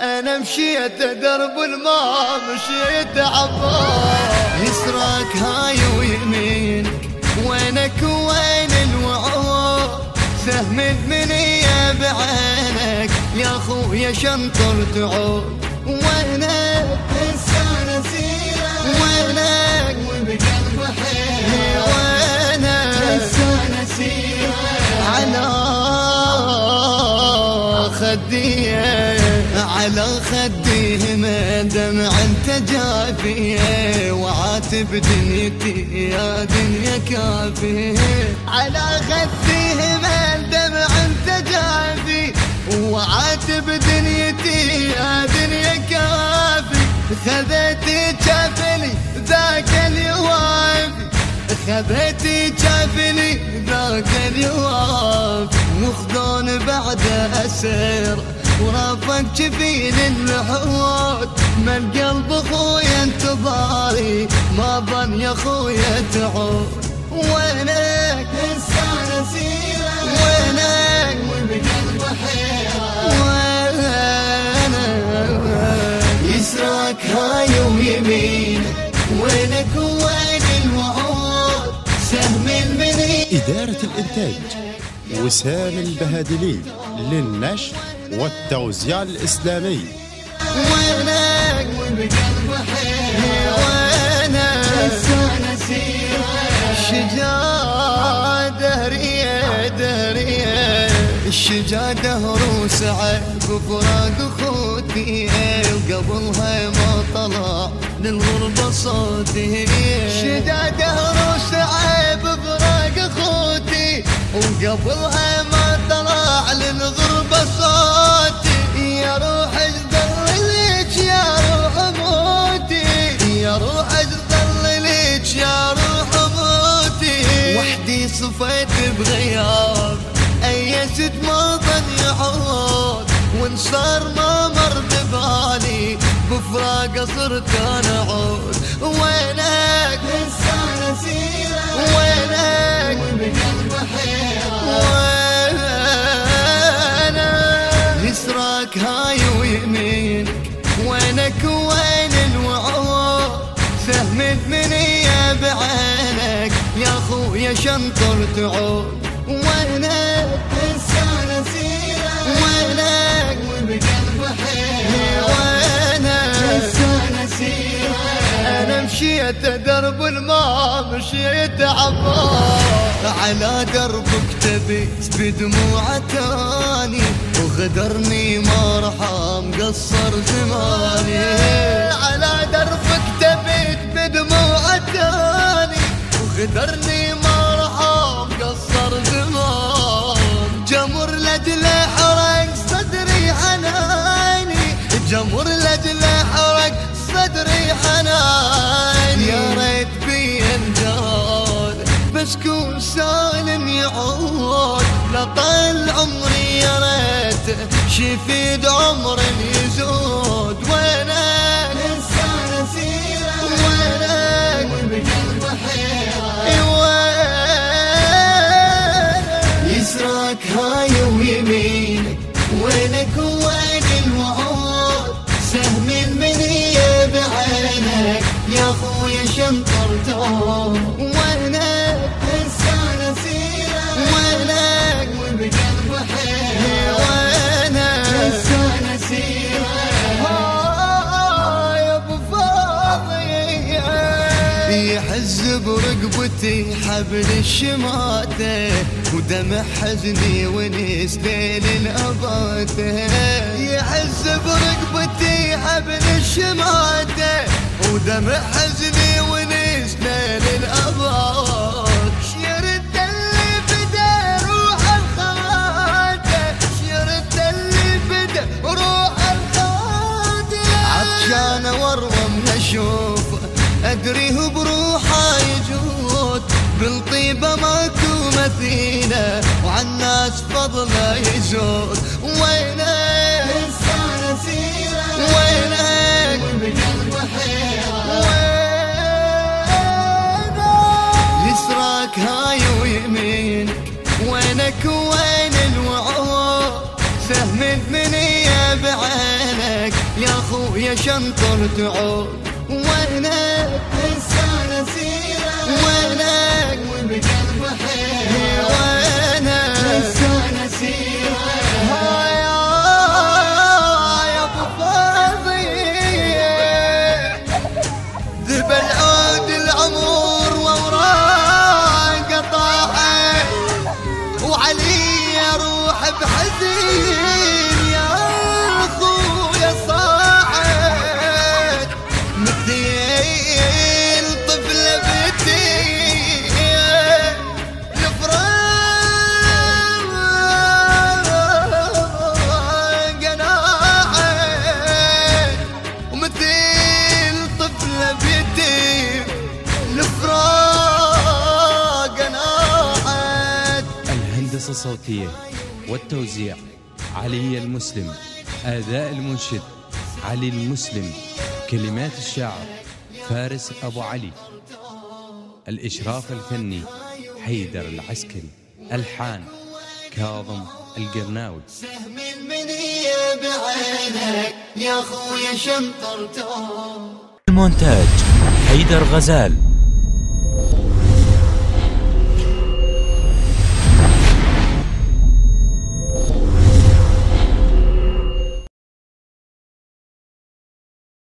أنا مشيت درب الماء مشيت عبار يسرك هاي ويمينك وينك وين الوعود سهم الثمنية بعينك يا خويا شنطر تعود وينك إنسان سيرة وينك وبقلب حيرة وينك إنسان سيرة على خدي على خدي ما دمع أنت جافي وعاتب دنيتي يا دنيا كافي على خدي ما دمع أنت جافي وعاتب دنيتي يا دنيا كافي. خذيتي كافلي ذاك اليوافي خذيتي جافني ذاك اليوم مخذون بعد أسير ورافق جفين الحوت ما القلب خويا انتظاري ما ظن يا خويا تعود. وينك؟ إنسان سيرة وينك؟ وبقلب حيرة وينك يسرك هاي ويمينك وينك وين الوعود سهم المني إدارة الإنتاج. وسام البهادلي للنشر والتوزيع الإسلامي. الشجاعة دهرية دهرية الشجاعة دهر وسعى بفراق اخوتي وقبلها ما طلع للغربة صوتي. وقبلها ما طلع للغربة صوتي. يا روح أجدر ليك يا روح موتي يا روح أجدر ليك يا روح موتي وحدي صفيت بغياب ايست ما ظن يعود. وإن صار ما مر ببالي بفراق صرت أنا اعود وينك؟ إنسان سيرة يسرك هاي ويمينك وينك وين الوعود؟ سهم الثمنية بعينك يا خويا شنطر تعود وينك إنسان سيرة وينك وبقلب حيرة وينك إنسان سيرة أنا مشيت درب الماء مشيت عبار على دربك تبيت بدموع تاني وغدرني ما رحم قصر زماني. على دربك تبيت بدموع تاني وغدرني ما رحم قصر زمان. جمر لاجل حرق صدري حناني جمر لاجل حرق صدري حنان يا ريت انجاد بس كون سالم يعود لطال عمري يا ريت شفيد عمر يزود. وينك انسان سيرة وينك وبقلب حيرة وينك يسرك هاي ويمينك وينك يحز برقبتي حبل الشماتة ودمع حزني ونس ليل الأباته يحز برقبتي حبل الشماتة ودمع حزني ونس ليل الأبات شرد اللي بدا روح بالطيبة ماكو مثيله وعالناس فضله يزود وينك؟ إنسان سيرة وينك؟ وبقلب حيرة وينك؟ يسرك هاي ويمينك. وينك وين الوعود؟ سهم الثمنية بعينك ويا شنطر تعود وينك؟ ذب العود العمر واوراق طاحت وعلي روح بحزين. الصوتية والتوزيع علي المسلم أداء المنشد علي المسلم كلمات الشاعر فارس أبو علي الإشراف الفني حيدر العسكري ألحان كاظم القرناوي. سهم المنية بعينك يا خويا شنطرته المونتاج حيدر غزال.